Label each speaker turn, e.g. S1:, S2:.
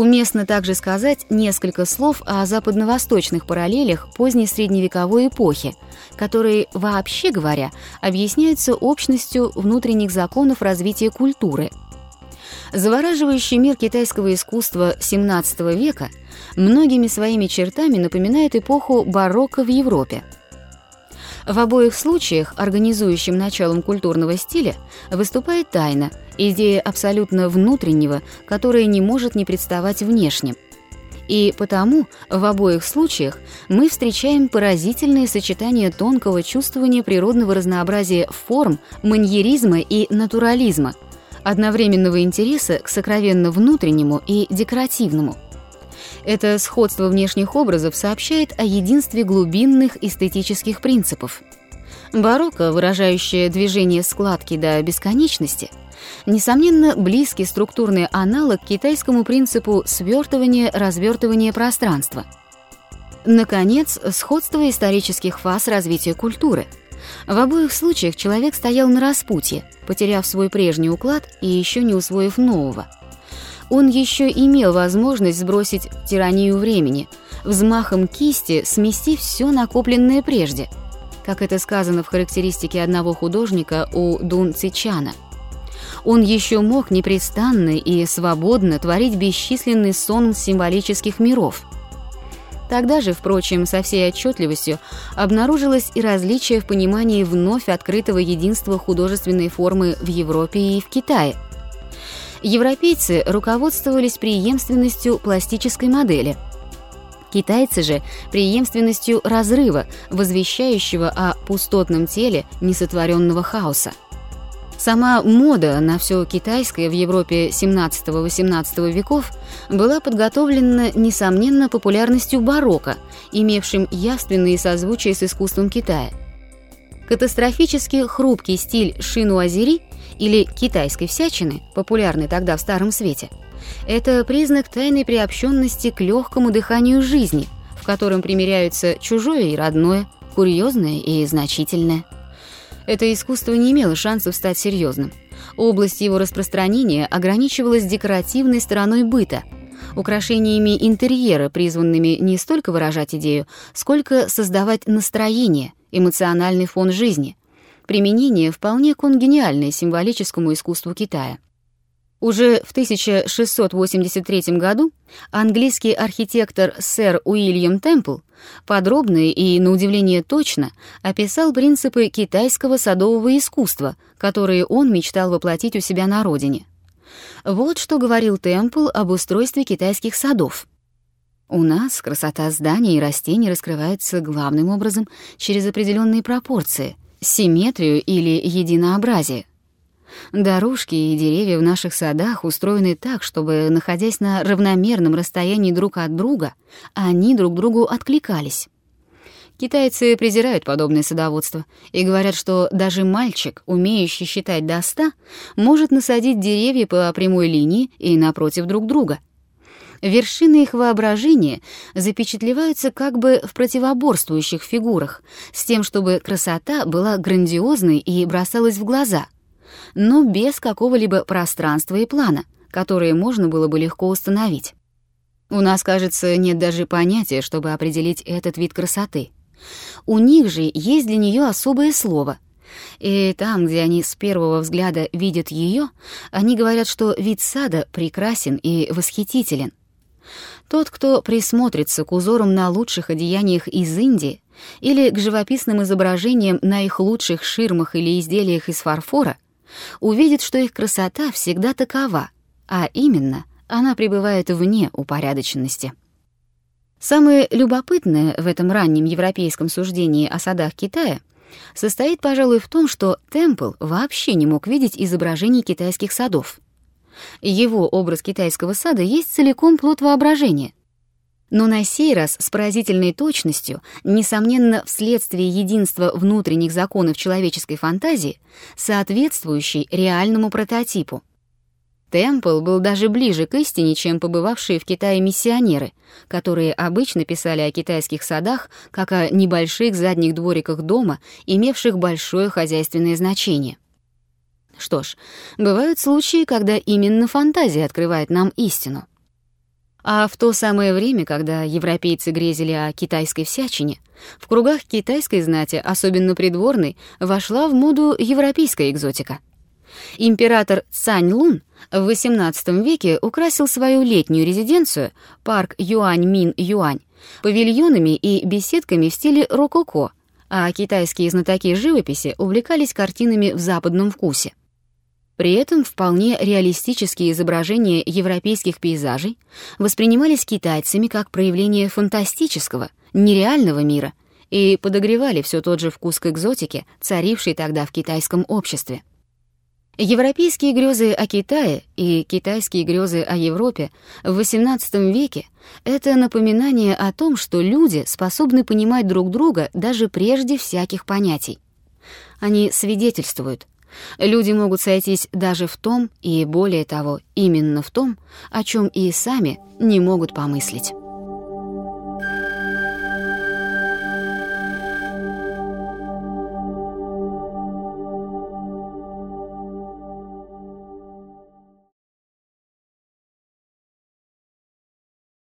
S1: Уместно также сказать несколько слов о западно-восточных параллелях поздней средневековой эпохи, которые, вообще говоря, объясняются общностью внутренних законов развития культуры. Завораживающий мир китайского искусства XVII века многими своими чертами напоминает эпоху барокко в Европе – в обоих случаях организующим началом культурного стиля выступает тайна, идея абсолютно внутреннего, которая не может не представать внешним. И потому в обоих случаях мы встречаем поразительное сочетание тонкого чувствования природного разнообразия форм, маньеризма и натурализма, одновременного интереса к сокровенно внутреннему и декоративному – это сходство внешних образов сообщает о единстве глубинных эстетических принципов. Барокко, выражающее движение складки до бесконечности, несомненно, близкий структурный аналог китайскому принципу свертывания-развертывания пространства. Наконец, сходство исторических фаз развития культуры. В обоих случаях человек стоял на распутье, потеряв свой прежний уклад и еще не усвоив нового – он еще имел возможность сбросить тиранию времени, взмахом кисти сместив все накопленное прежде, как это сказано в характеристике одного художника у Дун Цичана. Он еще мог непрестанно и свободно творить бесчисленный сон символических миров. Тогда же, впрочем, со всей отчетливостью обнаружилось и различие в понимании вновь открытого единства художественной формы в Европе и в Китае – Европейцы руководствовались преемственностью пластической модели. Китайцы же – преемственностью разрыва, возвещающего о пустотном теле несотворенного хаоса. Сама мода на все китайское в Европе 17-18 веков была подготовлена, несомненно, популярностью барокко, имевшим явственные созвучия с искусством Китая. Катастрофически хрупкий стиль шинуазери или китайской всячины, популярной тогда в Старом Свете, это признак тайной приобщенности к легкому дыханию жизни, в котором примиряются чужое и родное, курьезное и значительное. Это искусство не имело шансов стать серьезным. Область его распространения ограничивалась декоративной стороной быта, украшениями интерьера, призванными не столько выражать идею, сколько создавать настроение, эмоциональный фон жизни, применение вполне конгениальное символическому искусству Китая. Уже в 1683 году английский архитектор сэр Уильям Темпл подробно и, на удивление, точно описал принципы китайского садового искусства, которые он мечтал воплотить у себя на родине. Вот что говорил Темпл об устройстве китайских садов. У нас красота зданий и растений раскрывается главным образом через определенные пропорции — симметрию или единообразие. Дорожки и деревья в наших садах устроены так, чтобы, находясь на равномерном расстоянии друг от друга, они друг другу откликались. Китайцы презирают подобное садоводство и говорят, что даже мальчик, умеющий считать до ста, может насадить деревья по прямой линии и напротив друг друга — Вершины их воображения запечатлеваются как бы в противоборствующих фигурах, с тем, чтобы красота была грандиозной и бросалась в глаза, но без какого-либо пространства и плана, которые можно было бы легко установить. У нас, кажется, нет даже понятия, чтобы определить этот вид красоты. У них же есть для нее особое слово — и там, где они с первого взгляда видят ее, они говорят, что вид сада прекрасен и восхитителен. Тот, кто присмотрится к узорам на лучших одеяниях из Индии или к живописным изображениям на их лучших ширмах или изделиях из фарфора, увидит, что их красота всегда такова, а именно она пребывает вне упорядоченности. Самое любопытное в этом раннем европейском суждении о садах Китая состоит, пожалуй, в том, что Темпл вообще не мог видеть изображений китайских садов — его образ китайского сада есть целиком плод воображения. Но на сей раз с поразительной точностью, несомненно, вследствие единства внутренних законов человеческой фантазии, соответствующий реальному прототипу. Темпл был даже ближе к истине, чем побывавшие в Китае миссионеры, которые обычно писали о китайских садах как о небольших задних двориках дома, имевших большое хозяйственное значение. Что ж, бывают случаи, когда именно фантазия открывает нам истину. А в то самое время, когда европейцы грезили о китайской всячине, в кругах китайской знати, особенно придворной, вошла в моду европейская экзотика. Император Цань Лун в XVIII веке украсил свою летнюю резиденцию, парк Юань-Мин-Юань, павильонами и беседками в стиле рококо, а китайские знатоки живописи увлекались картинами в западном вкусе. При этом вполне реалистические изображения европейских пейзажей воспринимались китайцами как проявление фантастического, нереального мира и подогревали все тот же вкус к экзотике, царивший тогда в китайском обществе. Европейские грезы о Китае и китайские грезы о Европе в XVIII веке — это напоминание о том, что люди способны понимать друг друга даже прежде всяких понятий. Они свидетельствуют, Люди могут сойтись даже в том, и более того, именно в том, о чем и сами не могут помыслить.